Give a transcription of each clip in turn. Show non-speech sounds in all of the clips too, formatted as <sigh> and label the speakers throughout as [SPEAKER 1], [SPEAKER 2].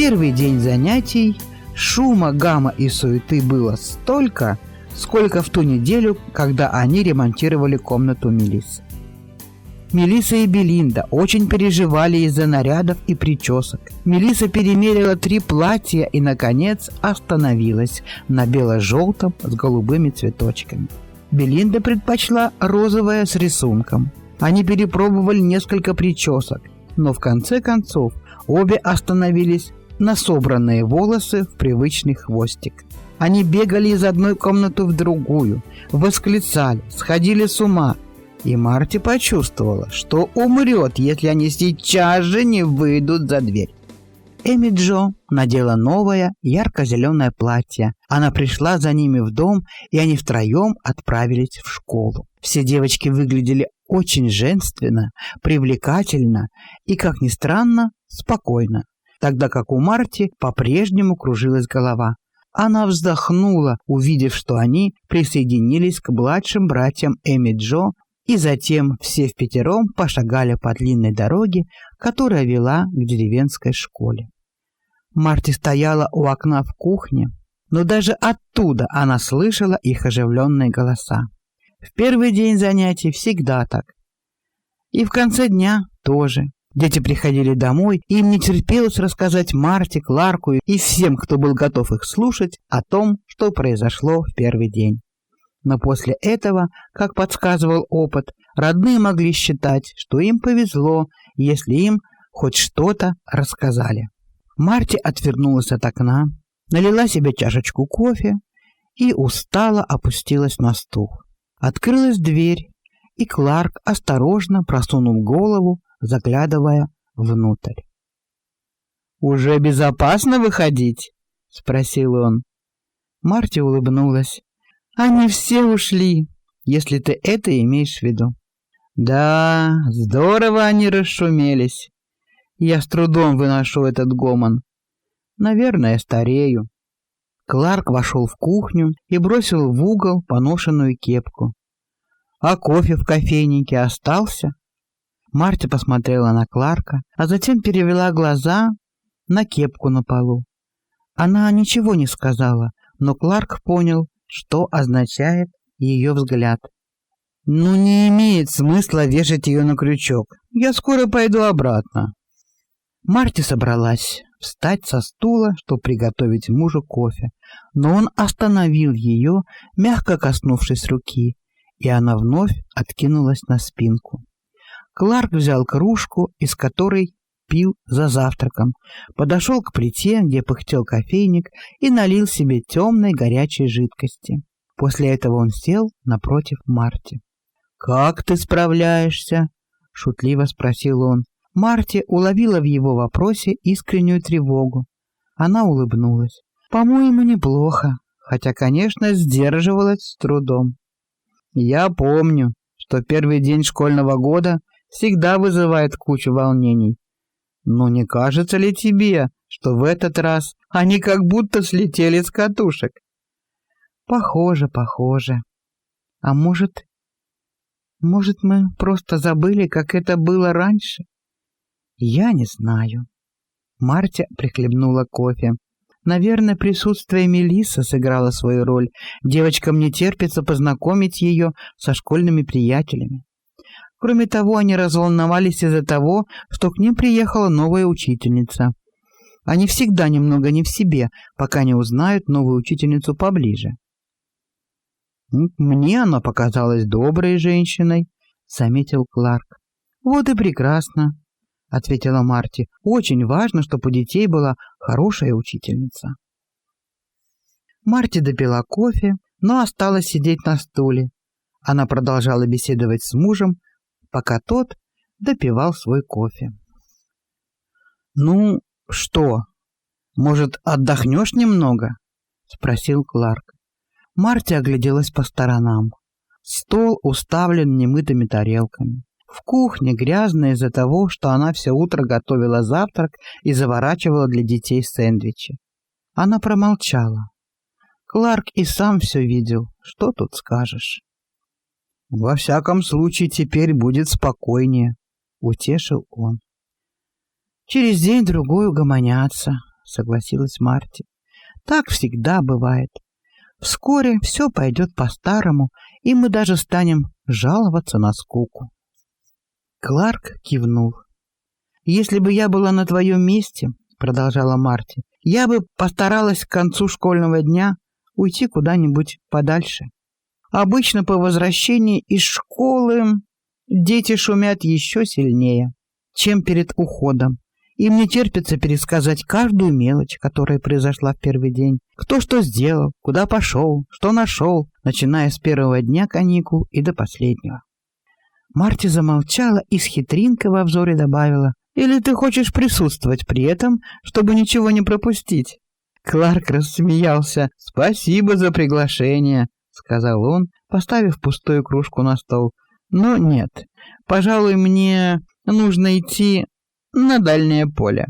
[SPEAKER 1] Первый день занятий шума, гамма и суеты было столько, сколько в ту неделю, когда они ремонтировали комнату Мелиссы. Мелиса и Белинда очень переживали из-за нарядов и причесок. Мелиса перемерила три платья и, наконец, остановилась на бело-желтом с голубыми цветочками. Белинда предпочла розовое с рисунком. Они перепробовали несколько причесок, но в конце концов обе остановились на собранные волосы в привычный хвостик. Они бегали из одной комнаты в другую, восклицали, сходили с ума – и Марти почувствовала, что умрет, если они сейчас же не выйдут за дверь. Эми Джо надела новое ярко-зеленое платье. Она пришла за ними в дом, и они втроем отправились в школу. Все девочки выглядели очень женственно, привлекательно и, как ни странно, спокойно, тогда как у Марти по-прежнему кружилась голова. Она вздохнула, увидев, что они присоединились к младшим братьям Эми Джо и затем все в пятером пошагали по длинной дороге, которая вела к деревенской школе. Марти стояла у окна в кухне, но даже оттуда она слышала их оживленные голоса. В первый день занятий всегда так. И в конце дня тоже. Дети приходили домой, и им не терпелось рассказать Марте, Кларку и всем, кто был готов их слушать, о том, что произошло в первый день. Но после этого, как подсказывал опыт, родные могли считать, что им повезло, если им хоть что-то рассказали. Марти отвернулась от окна, налила себе чашечку кофе и устало опустилась на стул. Открылась дверь, и Кларк осторожно просунул голову, заглядывая внутрь. «Уже безопасно выходить?» — спросил он. Марти улыбнулась. Они все ушли, если ты это имеешь в виду. Да, здорово они расшумелись. Я с трудом выношу этот гомон. Наверное, старею. Кларк вошел в кухню и бросил в угол поношенную кепку. А кофе в кофейнике остался? Марти посмотрела на Кларка, а затем перевела глаза на кепку на полу. Она ничего не сказала, но Кларк понял, что означает ее взгляд. «Ну, не имеет смысла вешать ее на крючок. Я скоро пойду обратно». Марти собралась встать со стула, чтобы приготовить мужу кофе, но он остановил ее, мягко коснувшись руки, и она вновь откинулась на спинку. Кларк взял кружку, из которой пил за завтраком, подошел к плите, где пыхтел кофейник, и налил себе темной горячей жидкости. После этого он сел напротив Марти. «Как ты справляешься?» — шутливо спросил он. Марти уловила в его вопросе искреннюю тревогу. Она улыбнулась. «По-моему, неплохо, хотя, конечно, сдерживалась с трудом. Я помню, что первый день школьного года всегда вызывает кучу волнений. Но не кажется ли тебе, что в этот раз они как будто слетели с катушек? Похоже, похоже. А может, может, мы просто забыли, как это было раньше? Я не знаю. Мартя прихлебнула кофе. Наверное, присутствие Мелиссы сыграло свою роль. Девочкам не терпится познакомить ее со школьными приятелями. Кроме того, они разволновались из-за того, что к ним приехала новая учительница. Они всегда немного не в себе, пока не узнают новую учительницу поближе. «Мне она показалась доброй женщиной», — заметил Кларк. «Вот и прекрасно», — ответила Марти. «Очень важно, чтобы у детей была хорошая учительница». Марти допила кофе, но осталась сидеть на стуле. Она продолжала беседовать с мужем, пока тот допивал свой кофе. «Ну, что?» Может, отдохнешь немного?» — спросил Кларк. Марти огляделась по сторонам. Стол уставлен немытыми тарелками. В кухне грязно из-за того, что она все утро готовила завтрак и заворачивала для детей сэндвичи. Она промолчала. Кларк и сам все видел. Что тут скажешь? Во всяком случае, теперь будет спокойнее, утешил он. Через день-другой угомонятся, согласилась Марти. Так всегда бывает. Вскоре все пойдет по-старому, и мы даже станем жаловаться на скуку. Кларк кивнул. «Если бы я была на твоем месте, — продолжала Марти, — я бы постаралась к концу школьного дня уйти куда-нибудь подальше. Обычно по возвращении из школы дети шумят еще сильнее, чем перед уходом. Им не терпится пересказать каждую мелочь, которая произошла в первый день. Кто что сделал, куда пошел, что нашел, начиная с первого дня каникул и до последнего. Марти замолчала и с хитринкой во взоре добавила. «Или ты хочешь присутствовать при этом, чтобы ничего не пропустить?» Кларк рассмеялся. «Спасибо за приглашение», — сказал он, поставив пустую кружку на стол. «Но нет, пожалуй, мне нужно идти на дальнее поле».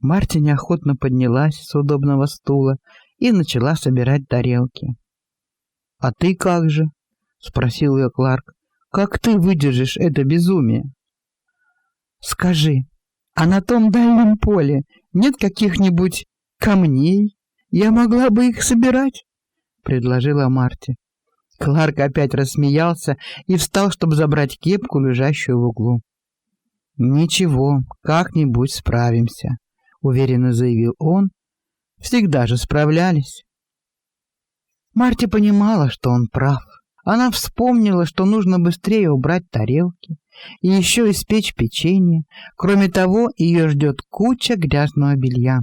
[SPEAKER 1] Марти неохотно поднялась с удобного стула и начала собирать тарелки. «А ты как же?» — спросил ее Кларк. Как ты выдержишь это безумие? Скажи, а на том дальнем поле нет каких-нибудь камней? Я могла бы их собирать, предложила Марти. Кларк опять рассмеялся и встал, чтобы забрать кепку, лежащую в углу. «Ничего, как-нибудь справимся», — уверенно заявил он. «Всегда же справлялись». Марти понимала, что он прав. Она вспомнила, что нужно быстрее убрать тарелки и еще испечь печенье. Кроме того, ее ждет куча грязного белья.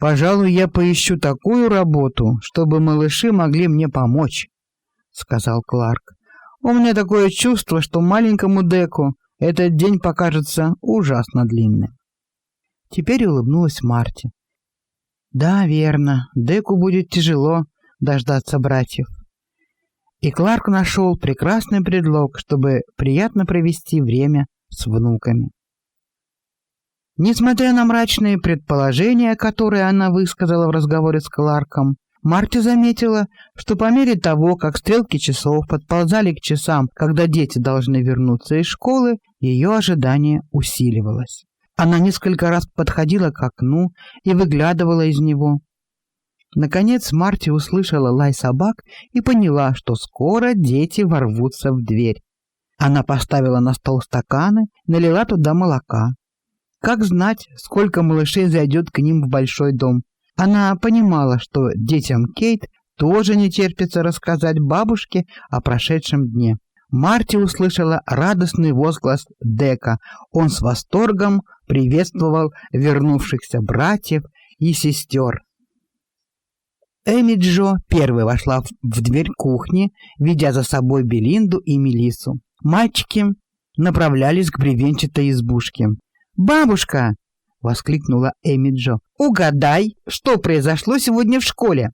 [SPEAKER 1] «Пожалуй, я поищу такую работу, чтобы малыши могли мне помочь», — сказал Кларк. «У меня такое чувство, что маленькому Деку этот день покажется ужасно длинным». Теперь улыбнулась Марти. «Да, верно, Деку будет тяжело дождаться братьев. И Кларк нашел прекрасный предлог, чтобы приятно провести время с внуками. Несмотря на мрачные предположения, которые она высказала в разговоре с Кларком, Марти заметила, что по мере того, как стрелки часов подползали к часам, когда дети должны вернуться из школы, ее ожидание усиливалось. Она несколько раз подходила к окну и выглядывала из него. Наконец Марти услышала лай собак и поняла, что скоро дети ворвутся в дверь. Она поставила на стол стаканы, налила туда молока. Как знать, сколько малышей зайдет к ним в большой дом? Она понимала, что детям Кейт тоже не терпится рассказать бабушке о прошедшем дне. Марти услышала радостный возглас Дека. Он с восторгом приветствовал вернувшихся братьев и сестер. Эми Джо первой вошла в дверь кухни, ведя за собой Белинду и Мелису. Мальчики направлялись к бревенчатой избушке. «Бабушка!» — воскликнула Эми Джо. «Угадай, что произошло сегодня в школе?»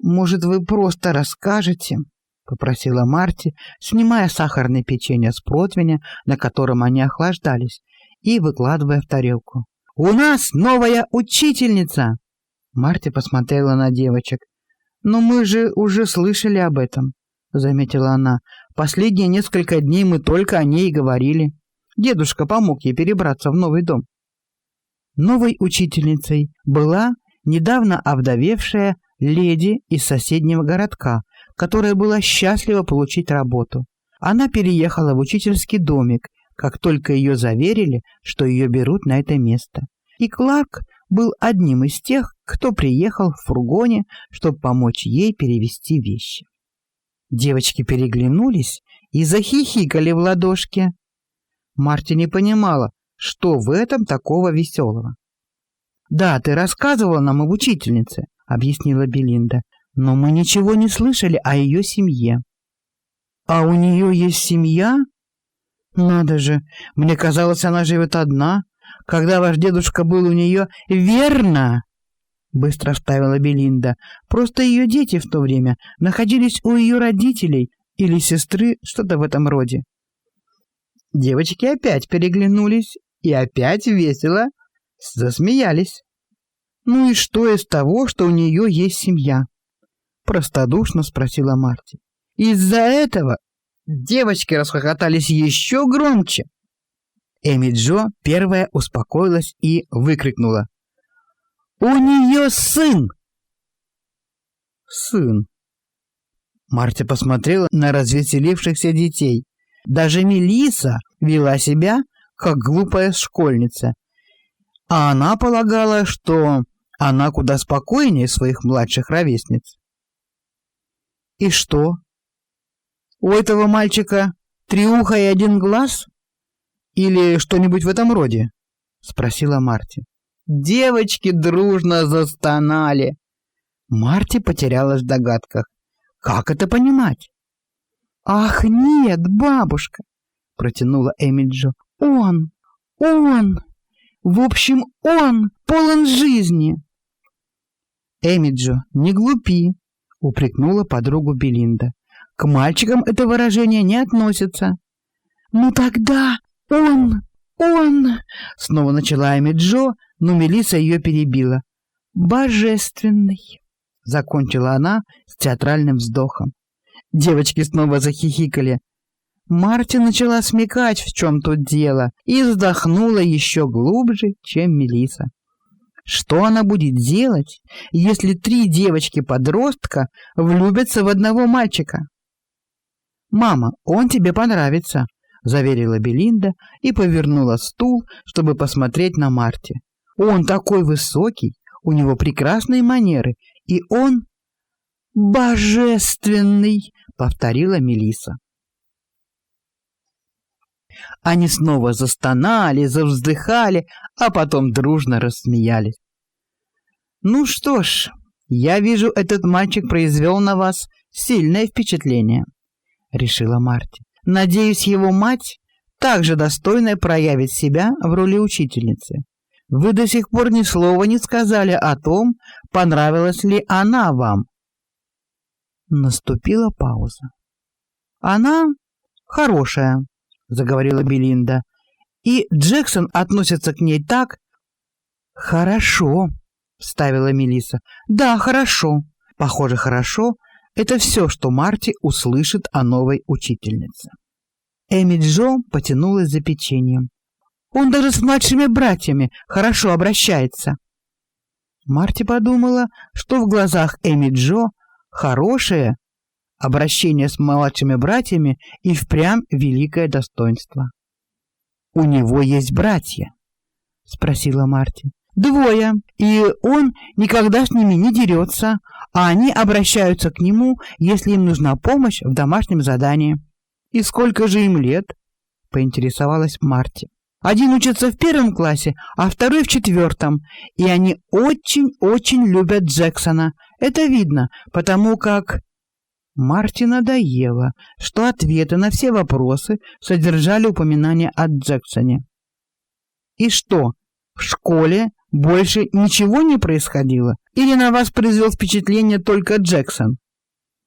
[SPEAKER 1] «Может, вы просто расскажете?» — попросила Марти, снимая сахарное печенье с противня, на котором они охлаждались, и выкладывая в тарелку. «У нас новая учительница!» Марти посмотрела на девочек. «Но мы же уже слышали об этом», — заметила она. «Последние несколько дней мы только о ней и говорили. Дедушка помог ей перебраться в новый дом». Новой учительницей была недавно овдовевшая леди из соседнего городка, которая была счастлива получить работу. Она переехала в учительский домик, как только ее заверили, что ее берут на это место. И Кларк был одним из тех, кто приехал в фургоне, чтобы помочь ей перевести вещи. Девочки переглянулись и захихикали в ладошки. Марти не понимала, что в этом такого веселого. «Да, ты рассказывала нам об учительнице», — объяснила Белинда, «но мы ничего не слышали о ее семье». «А у нее есть семья?» «Надо же, мне казалось, она живет одна. когда ваш дедушка был у нее, верно?» Быстро вставила Белинда. «Просто ее дети в то время находились у ее родителей или сестры, что-то в этом роде». Девочки опять переглянулись и опять весело засмеялись. «Ну и что из того, что у нее есть семья?» Простодушно спросила Марти. Из-за этого девочки расхохотались еще громче. Эми Джо первая успокоилась и выкрикнула. «У нее сын!» «Сын!» Марти посмотрела на развеселившихся детей. Даже Мелиса вела себя, как глупая школьница. А она полагала, что она куда спокойнее своих младших ровесниц. «И что?» У этого мальчика три уха и один глаз? Или что-нибудь в этом роде?» — спросила Марти. Девочки дружно застонали. Марти потерялась в догадках. «Как это понимать?» «Ах, нет, бабушка!» — протянула Эмиджо. «Он! Он! В общем, он полон жизни!» «Эмиджо, не глупи!» — упрекнула подругу Белинда. К мальчикам это выражение не относится. «Ну тогда он, он...» Снова начала Эми Джо, но Мелиса ее перебила. «Божественный!» Закончила она с театральным вздохом. Девочки снова захихикали. Марти начала смекать, в чем тут дело, и вздохнула еще глубже, чем Мелиса. Что она будет делать, если три девочки-подростка влюбятся в одного мальчика? «Мама, он тебе понравится», — заверила Белинда и повернула стул, чтобы посмотреть на Марти. «Он такой высокий, у него прекрасные манеры, и он...» «Божественный!» — повторила Мелиса. Они снова застонали, завздыхали, а потом дружно рассмеялись. «Ну что ж, я вижу, этот мальчик произвел на вас сильное впечатление», — решила Марти. «Надеюсь, его мать также достойная проявить себя в роли учительницы. Вы до сих пор ни слова не сказали о том, понравилась ли она вам». Наступила пауза. «Она хорошая», — заговорила Белинда, — «и Джексон относится к ней так...» «Хорошо», — вставила Мелиса. «Да, хорошо. Похоже, хорошо это все, что Марти услышит о новой учительнице. Эми Джо потянулась за печеньем. «Он даже с младшими братьями хорошо обращается». Марти подумала, что в глазах Эми Джо хорошее обращение с младшими братьями и впрямь великое достоинство. «У него есть братья?» — спросила Марти. «Двое, и он никогда с ними не дерется, а они обращаются к нему, если им нужна помощь в домашнем задании. «И сколько же им лет?» — поинтересовалась Марти. «Один учится в первом классе, а второй в четвертом, и они очень-очень любят Джексона. Это видно, потому как...» Марти надоело, что ответы на все вопросы содержали упоминание о Джексоне. «И что, в школе больше ничего не происходило? Или на вас произвел впечатление только Джексон?»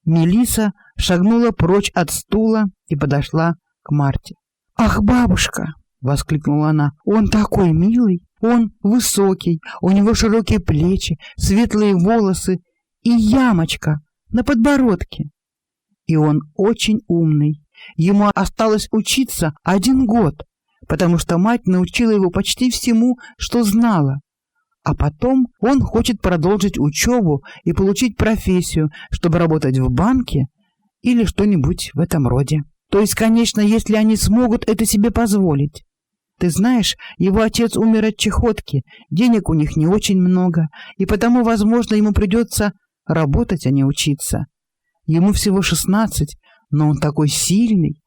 [SPEAKER 1] Мелиса шагнула прочь от стула и подошла к Марте. «Ах, бабушка!» — воскликнула она. «Он такой милый! Он высокий, у него широкие плечи, светлые волосы и ямочка на подбородке. И он очень умный. Ему осталось учиться один год, потому что мать научила его почти всему, что знала. А потом он хочет продолжить учебу и получить профессию, чтобы работать в банке или что-нибудь в этом роде. То есть, конечно, если они смогут это себе позволить. Ты знаешь, его отец умер от чехотки, денег у них не очень много, и потому, возможно, ему придется работать, а не учиться. Ему всего шестнадцать, но он такой сильный,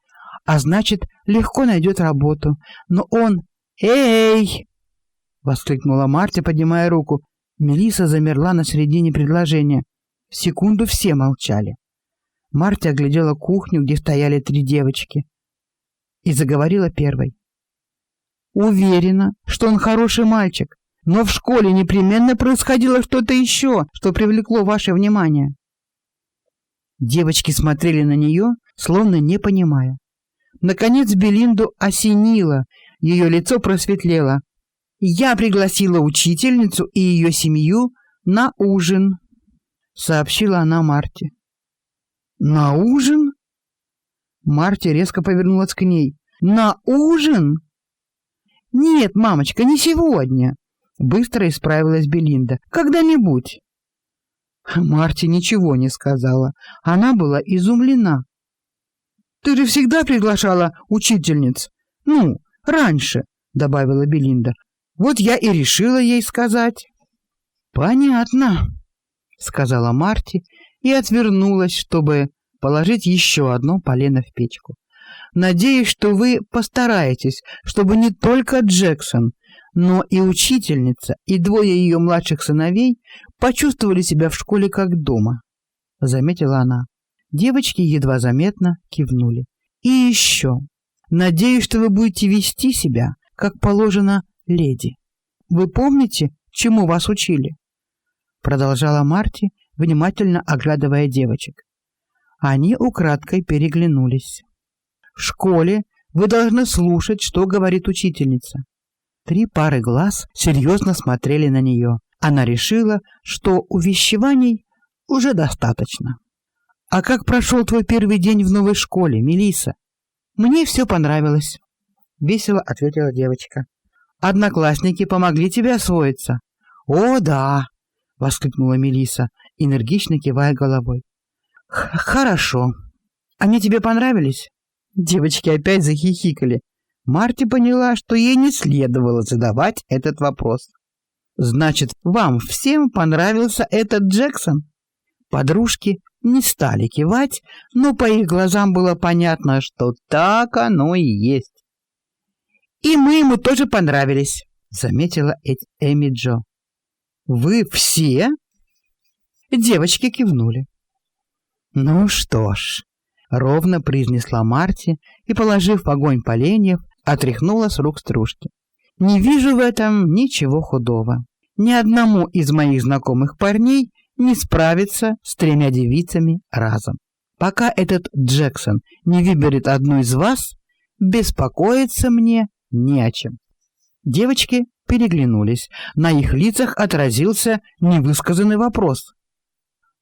[SPEAKER 1] а значит, легко найдет работу. Но он... Эй! — воскликнула Марти, поднимая руку. Мелиса замерла на середине предложения. В секунду все молчали. Марти оглядела кухню, где стояли три девочки, и заговорила первой. уверена, что он хороший мальчик, но в школе непременно происходило что-то еще, что привлекло ваше внимание. Девочки смотрели на нее, словно не понимая. Наконец Белинду осенило, ее лицо просветлело. «Я пригласила учительницу и ее семью на ужин», — сообщила она Марте. «На ужин?» Марти резко повернулась к ней. «На ужин?» «Нет, мамочка, не сегодня», — быстро исправилась Белинда. «Когда-нибудь». Марти ничего не сказала. Она была изумлена. «Ты же всегда приглашала учительниц. Ну, раньше», — добавила Белинда. «Вот я и решила ей сказать». «Понятно», — сказала Марти и отвернулась, чтобы положить еще одно полено в печку. «Надеюсь, что вы постараетесь, чтобы не только Джексон, но и учительница, и двое ее младших сыновей почувствовали себя в школе как дома», — заметила она. Девочки едва заметно кивнули. «И еще. Надеюсь, что вы будете вести себя, как положено, леди. Вы помните, чему вас учили?» Продолжала Марти, внимательно оглядывая девочек. Они украдкой переглянулись. «В школе вы должны слушать, что говорит учительница». Три пары глаз серьезно смотрели на нее. Она решила, что увещеваний уже достаточно. «А как прошел твой первый день в новой школе, Мелиса? «Мне все понравилось», — весело ответила девочка. «Одноклассники помогли тебе освоиться?» «О, да!» — воскликнула Мелиса, энергично кивая головой. «Хорошо. Они тебе понравились?» Девочки опять захихикали. Марти поняла, что ей не следовало задавать этот вопрос. «Значит, вам всем понравился этот Джексон?» Подружки не стали кивать, но по их глазам было понятно, что так оно и есть. «И мы ему тоже понравились», — заметила Эми Джо. «Вы все?» Девочки кивнули. «Ну что ж», — ровно произнесла Марти и, положив в огонь поленьев, отряхнула с рук стружки. «Не вижу в этом ничего худого. Ни одному из моих знакомых парней не справиться с тремя девицами разом. Пока этот Джексон не выберет одну из вас, беспокоиться мне не о чем». Девочки переглянулись. На их лицах отразился невысказанный вопрос.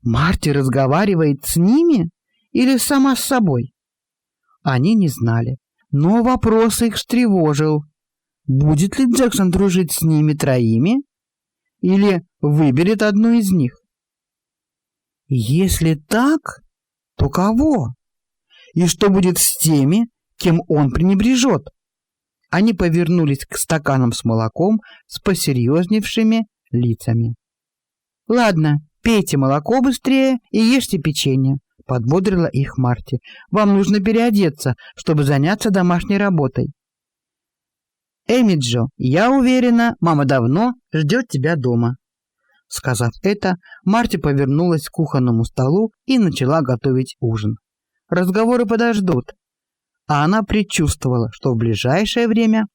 [SPEAKER 1] Марти разговаривает с ними или сама с собой? Они не знали, но вопрос их встревожил. Будет ли Джексон дружить с ними троими или выберет одну из них? Если так, то кого? И что будет с теми, кем он пренебрежет? Они повернулись к стаканам с молоком с посерьезневшими лицами. «Ладно, Пейте молоко быстрее и ешьте печенье, подбодрила их Марти. Вам нужно переодеться, чтобы заняться домашней работой. Эмиджо, я уверена, мама давно ждет тебя дома. Сказав это, Марти повернулась к кухонному столу и начала готовить ужин. Разговоры подождут, а она предчувствовала, что в ближайшее время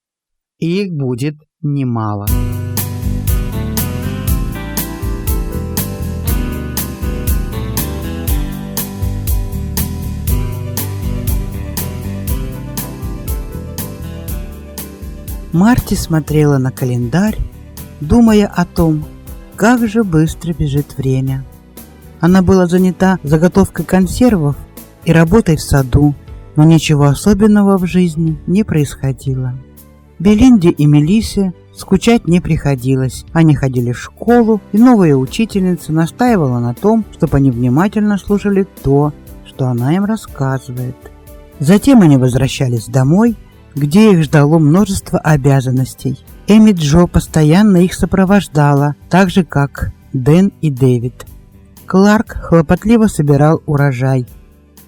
[SPEAKER 1] их будет немало.
[SPEAKER 2] Марти смотрела на календарь, думая о том, как же быстро бежит время. Она была занята заготовкой консервов и работой в саду, но ничего особенного в жизни не происходило. Белинде и Мелисе скучать не приходилось. Они ходили в школу, и новая учительница настаивала на том, чтобы они внимательно слушали то, что она им рассказывает. Затем они возвращались домой где их ждало множество обязанностей. Эми Джо постоянно их сопровождала, так же как Дэн и Дэвид. Кларк хлопотливо собирал урожай.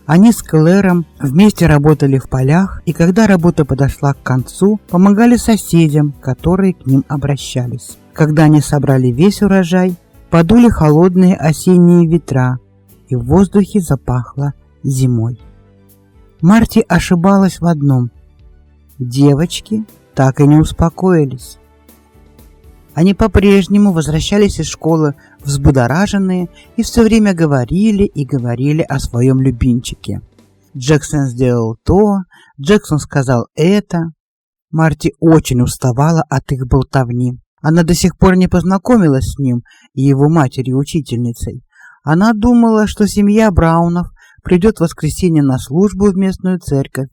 [SPEAKER 2] Они с Клэром вместе работали в полях, и когда работа подошла к концу, помогали соседям, которые к ним обращались. Когда они собрали весь урожай, подули холодные осенние ветра, и в воздухе запахло зимой. Марти ошибалась в одном – Девочки
[SPEAKER 1] так и не успокоились. Они по-прежнему возвращались из школы взбудораженные и все время говорили и говорили о своем любимчике. Джексон сделал то, Джексон сказал это. Марти очень уставала от их болтовни. Она до сих пор не познакомилась с ним и его матерью-учительницей. Она думала, что семья Браунов придет в воскресенье на службу в местную церковь.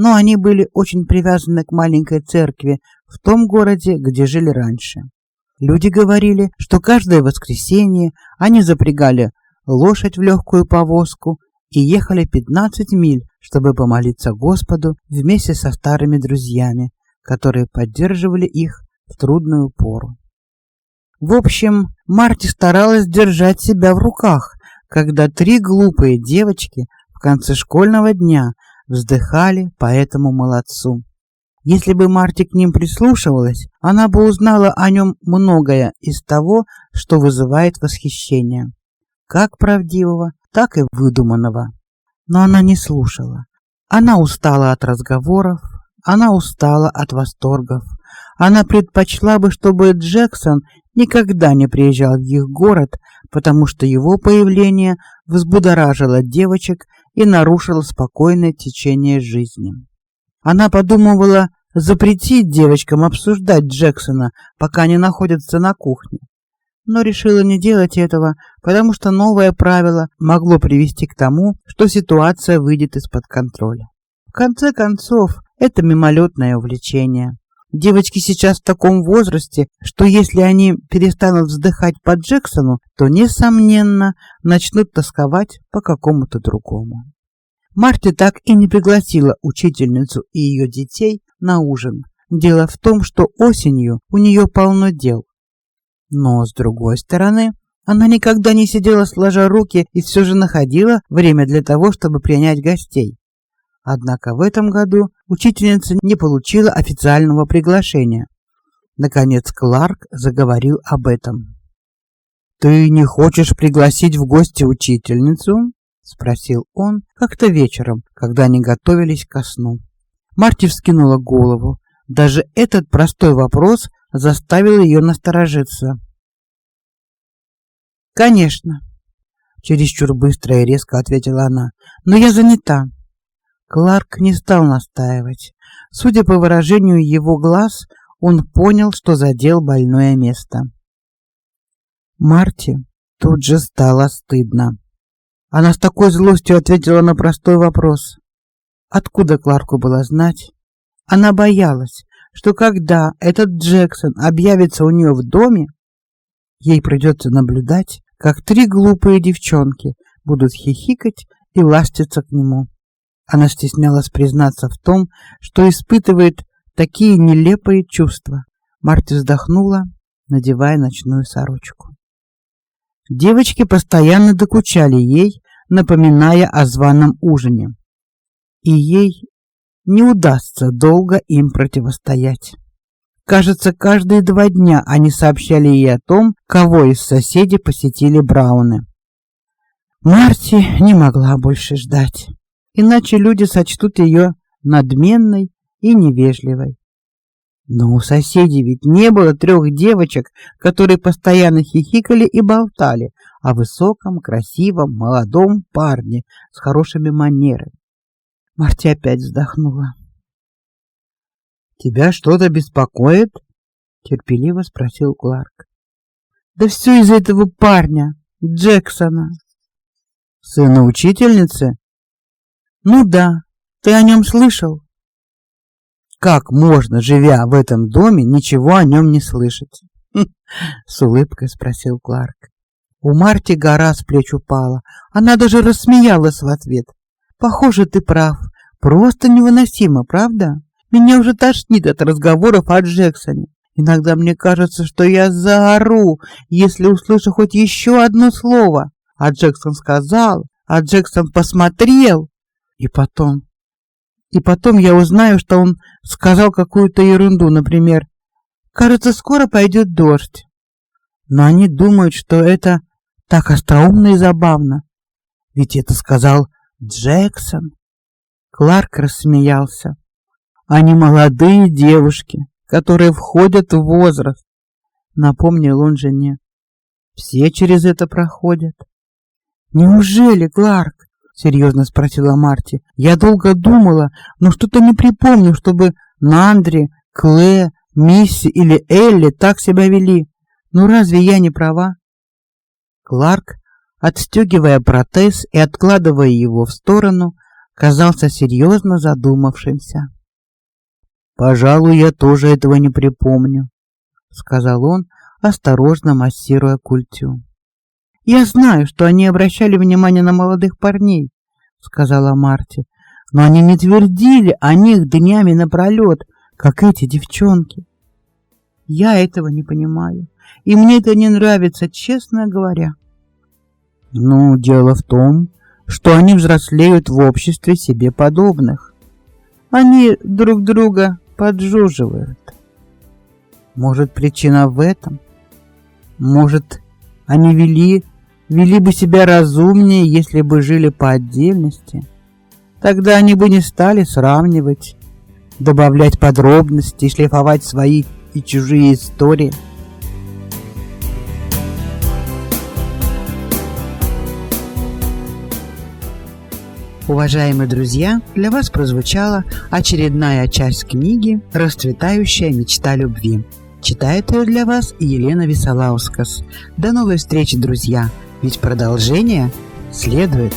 [SPEAKER 1] Но они были очень привязаны к маленькой церкви в том городе, где жили раньше. Люди говорили, что каждое воскресенье они запрягали лошадь в легкую повозку и ехали 15 миль, чтобы помолиться Господу вместе со старыми друзьями, которые поддерживали их в трудную пору. В общем, Марти старалась держать себя в руках, когда три глупые девочки в конце школьного дня вздыхали по этому молодцу. Если бы Марти к ним прислушивалась, она бы узнала о нем многое из того, что вызывает восхищение, как правдивого, так и выдуманного. Но она не слушала. Она устала от разговоров, она устала от восторгов. Она предпочла бы, чтобы Джексон никогда не приезжал в их город, потому что его появление взбудоражило девочек и нарушило спокойное течение жизни. Она подумывала запретить девочкам обсуждать Джексона, пока они находятся на кухне. Но решила не делать этого, потому что новое правило могло привести к тому, что ситуация выйдет из-под контроля. В конце концов, это мимолетное увлечение. Девочки сейчас в таком возрасте, что если они перестанут вздыхать по Джексону, то несомненно начнут тосковать по какому-то другому. Марти так и не пригласила учительницу и ее детей на ужин. Дело в том, что осенью у нее полно дел. Но с другой стороны, она никогда не сидела сложа руки и все же находила время для того, чтобы принять гостей. Однако в этом году учительница не получила официального приглашения. Наконец Кларк заговорил об этом. Ты не хочешь пригласить в гости учительницу? спросил он как-то вечером, когда они готовились ко сну. Марти вскинула голову. Даже этот простой вопрос заставил ее насторожиться. Конечно, чересчур быстро и резко ответила она. Но я занята. Кларк не стал настаивать. Судя по выражению его глаз, он понял, что задел больное место. Марти тут же стало стыдно. Она с такой злостью ответила на простой вопрос. Откуда Кларку было знать? Она боялась, что когда этот Джексон объявится у нее в доме, ей придется наблюдать, как три глупые девчонки будут хихикать и ластиться к нему. Она стеснялась признаться в том, что испытывает такие нелепые чувства. Марти вздохнула, надевая ночную сорочку. Девочки постоянно докучали ей, напоминая о званом ужине и ей не удастся долго им противостоять. Кажется, каждые два дня они сообщали ей о том, кого из соседей посетили Брауны. Марти не могла больше ждать, иначе люди сочтут ее надменной и невежливой. Но у соседей ведь не было трех девочек, которые постоянно хихикали и болтали о высоком, красивом, молодом парне с хорошими манерами. Марти опять вздохнула. Тебя что-то беспокоит? терпеливо спросил Кларк. Да все из-за этого парня, Джексона. Сына учительницы? Ну да. Ты о нем слышал? Как можно, живя в этом доме, ничего о нем не слышать? <laughs> С улыбкой спросил Кларк. У Марти гора с плеч упала. Она даже рассмеялась в ответ. Похоже, ты прав. Просто невыносимо, правда? Меня уже тошнит от разговоров о Джексоне. Иногда мне кажется, что я заору, если услышу хоть еще одно слово. А Джексон сказал, а Джексон посмотрел. И потом... И потом я узнаю, что он сказал какую-то ерунду, например, «Кажется, скоро пойдет дождь». Но они думают, что это так остроумно и забавно. Ведь это сказал Джексон. Кларк рассмеялся. Они молодые девушки, которые входят в возраст, напомнил он жене. Все через это проходят. Неужели, Кларк? Серьезно спросила Марти. Я долго думала, но что-то не припомню, чтобы Нандри, Клэ, Мисси или Элли так себя вели. Ну разве я не права? Кларк, отстегивая протез и откладывая его в сторону, казался серьезно задумавшимся. Пожалуй, я тоже этого не припомню, сказал он, осторожно массируя культю. Я знаю, что они обращали внимание на молодых парней, сказала Марти, но они не твердили о них днями напролет, как эти девчонки. Я этого не понимаю, и мне это не нравится, честно говоря. Ну, дело в том, что они взрослеют в обществе себе подобных. Они друг друга поджуживают. Может, причина в этом? Может, они вели вели бы себя разумнее, если бы жили по отдельности? Тогда они бы не стали сравнивать, добавлять подробности, шлифовать свои и чужие истории.
[SPEAKER 2] Уважаемые друзья, для вас прозвучала очередная часть книги «Расцветающая мечта любви». Читает ее для вас Елена Висолаускас. До новой встречи, друзья! Ведь продолжение следует.